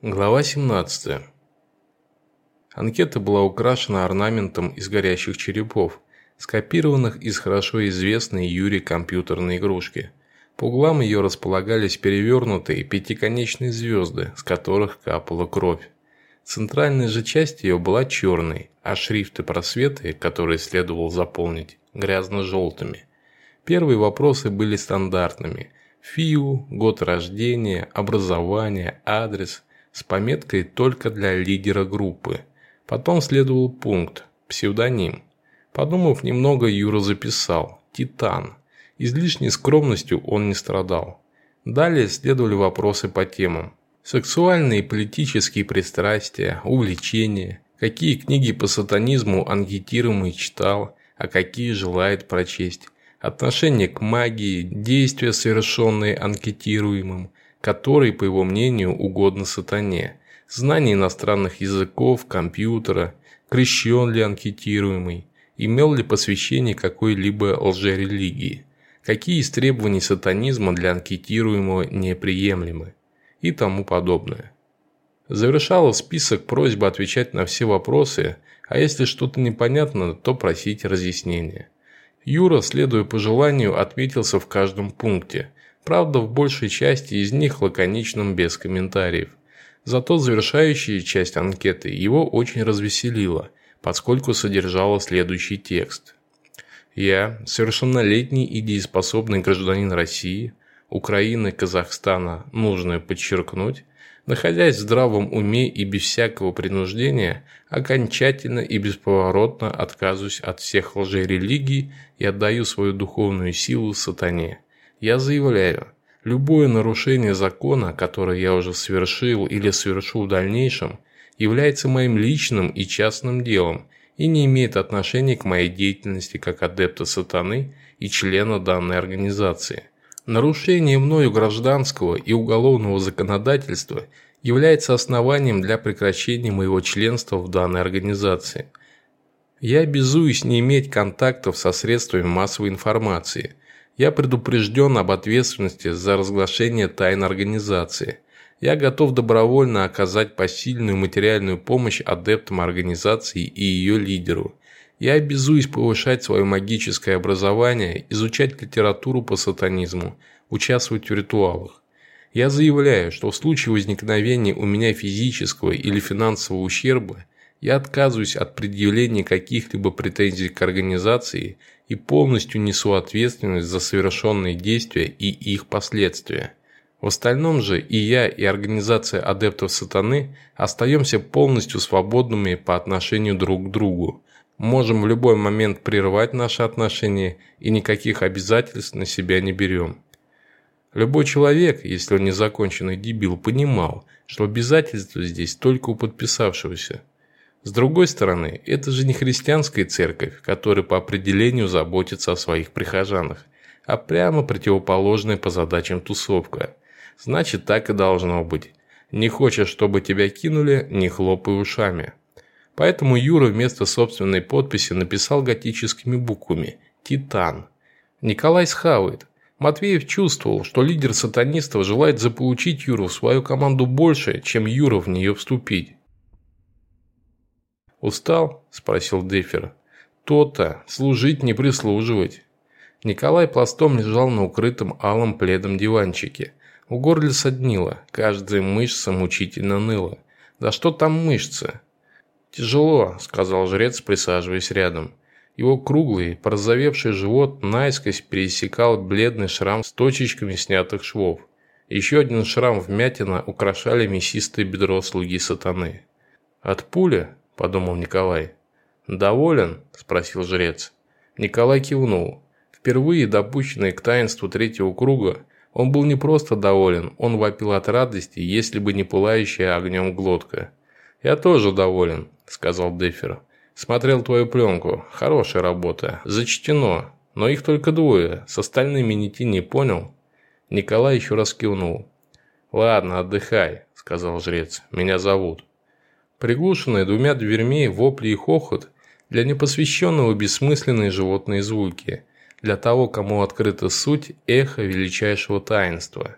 Глава 17. Анкета была украшена орнаментом из горящих черепов, скопированных из хорошо известной Юре компьютерной игрушки. По углам ее располагались перевернутые пятиконечные звезды, с которых капала кровь. Центральная же часть ее была черной, а шрифты просветы, которые следовало заполнить, грязно-желтыми. Первые вопросы были стандартными – ФИУ, год рождения, образование, адрес – с пометкой «Только для лидера группы». Потом следовал пункт «Псевдоним». Подумав немного, Юра записал «Титан». Излишней скромностью он не страдал. Далее следовали вопросы по темам. Сексуальные и политические пристрастия, увлечения, какие книги по сатанизму анкетируемый читал, а какие желает прочесть, отношение к магии, действия, совершенные анкетируемым, который, по его мнению, угодно сатане, знание иностранных языков, компьютера, крещен ли анкетируемый, имел ли посвящение какой-либо лжерелигии, какие из требований сатанизма для анкетируемого неприемлемы и тому подобное. Завершала список просьбы отвечать на все вопросы, а если что-то непонятно, то просить разъяснения. Юра, следуя по желанию, отметился в каждом пункте, Правда, в большей части из них лаконичным без комментариев. Зато завершающая часть анкеты его очень развеселила, поскольку содержала следующий текст. «Я, совершеннолетний и дееспособный гражданин России, Украины, Казахстана, нужно подчеркнуть, находясь в здравом уме и без всякого принуждения, окончательно и бесповоротно отказываюсь от всех лжерелигий и отдаю свою духовную силу сатане. Я заявляю, любое нарушение закона, которое я уже совершил или совершу в дальнейшем, является моим личным и частным делом и не имеет отношения к моей деятельности как адепта сатаны и члена данной организации. Нарушение мною гражданского и уголовного законодательства является основанием для прекращения моего членства в данной организации. Я обязуюсь не иметь контактов со средствами массовой информации – я предупрежден об ответственности за разглашение тайн организации. Я готов добровольно оказать посильную материальную помощь адептам организации и ее лидеру. Я обязуюсь повышать свое магическое образование, изучать литературу по сатанизму, участвовать в ритуалах. Я заявляю, что в случае возникновения у меня физического или финансового ущерба я отказываюсь от предъявления каких-либо претензий к организации и полностью несу ответственность за совершенные действия и их последствия. В остальном же и я, и организация адептов сатаны остаемся полностью свободными по отношению друг к другу. Можем в любой момент прервать наши отношения и никаких обязательств на себя не берем. Любой человек, если он незаконченный дебил, понимал, что обязательства здесь только у подписавшегося – с другой стороны, это же не христианская церковь, которая по определению заботится о своих прихожанах, а прямо противоположная по задачам тусовка. Значит, так и должно быть. Не хочешь, чтобы тебя кинули, не хлопай ушами. Поэтому Юра вместо собственной подписи написал готическими буквами «Титан». Николай схавает. Матвеев чувствовал, что лидер сатанистов желает заполучить Юру в свою команду больше, чем Юра в нее вступить. «Устал?» – спросил Дефер. «То-то. Служить не прислуживать». Николай пластом лежал на укрытом алым пледом диванчике. У горла соднило, каждая мышца мучительно ныла. «Да что там мышцы?» «Тяжело», – сказал жрец, присаживаясь рядом. Его круглый, порозовевший живот наискось пересекал бледный шрам с точечками снятых швов. Еще один шрам вмятина украшали мясистое бедро слуги сатаны. От пули подумал Николай. «Доволен?» – спросил жрец. Николай кивнул. Впервые допущенный к таинству третьего круга, он был не просто доволен, он вопил от радости, если бы не пылающая огнем глотка. «Я тоже доволен», – сказал Дефер. «Смотрел твою пленку. Хорошая работа. Зачтено. Но их только двое. С остальными не понял». Николай еще раз кивнул. «Ладно, отдыхай», – сказал жрец. «Меня зовут». Приглушенные двумя дверьми вопли и хохот для непосвященного бессмысленные животные звуки, для того, кому открыта суть эхо величайшего таинства.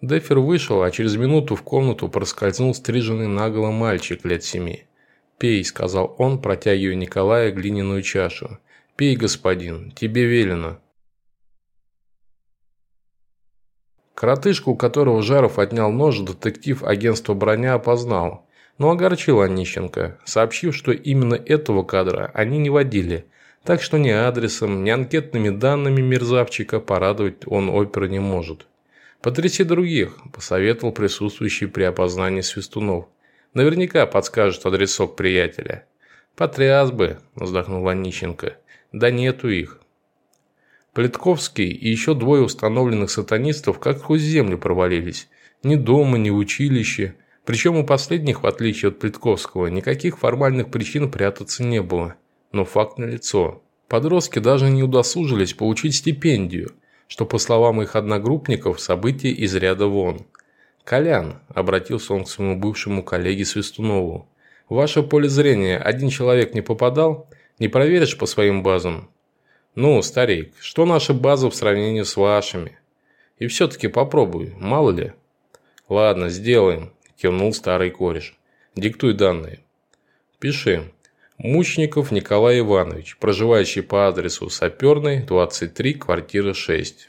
Дефер вышел, а через минуту в комнату проскользнул стриженный наголо мальчик лет семи. «Пей», – сказал он, протягивая Николая глиняную чашу. «Пей, господин, тебе велено». Коротышку, у которого Жаров отнял нож, детектив агентства «Броня» опознал, но огорчил Онищенко, сообщив, что именно этого кадра они не водили, так что ни адресом, ни анкетными данными мерзавчика порадовать он оперы не может. «Потряси других», – посоветовал присутствующий при опознании Свистунов. «Наверняка подскажет адресок приятеля». «Потряс бы», – вздохнул Онищенко. «Да нету их». Плетковский и еще двое установленных сатанистов как сквозь землю провалились. Ни дома, ни училище. Причем у последних, в отличие от Плетковского, никаких формальных причин прятаться не было. Но факт налицо. Подростки даже не удосужились получить стипендию – что, по словам их одногруппников, событие из ряда вон. «Колян», – обратился он к своему бывшему коллеге Свистунову, – «в ваше поле зрения один человек не попадал? Не проверишь по своим базам?» «Ну, старик, что наши базы в сравнении с вашими?» «И все-таки попробуй, мало ли». «Ладно, сделаем», – кивнул старый кореш. «Диктуй данные». «Пиши. Мучников Николай Иванович, проживающий по адресу Саперной, 23, квартира 6.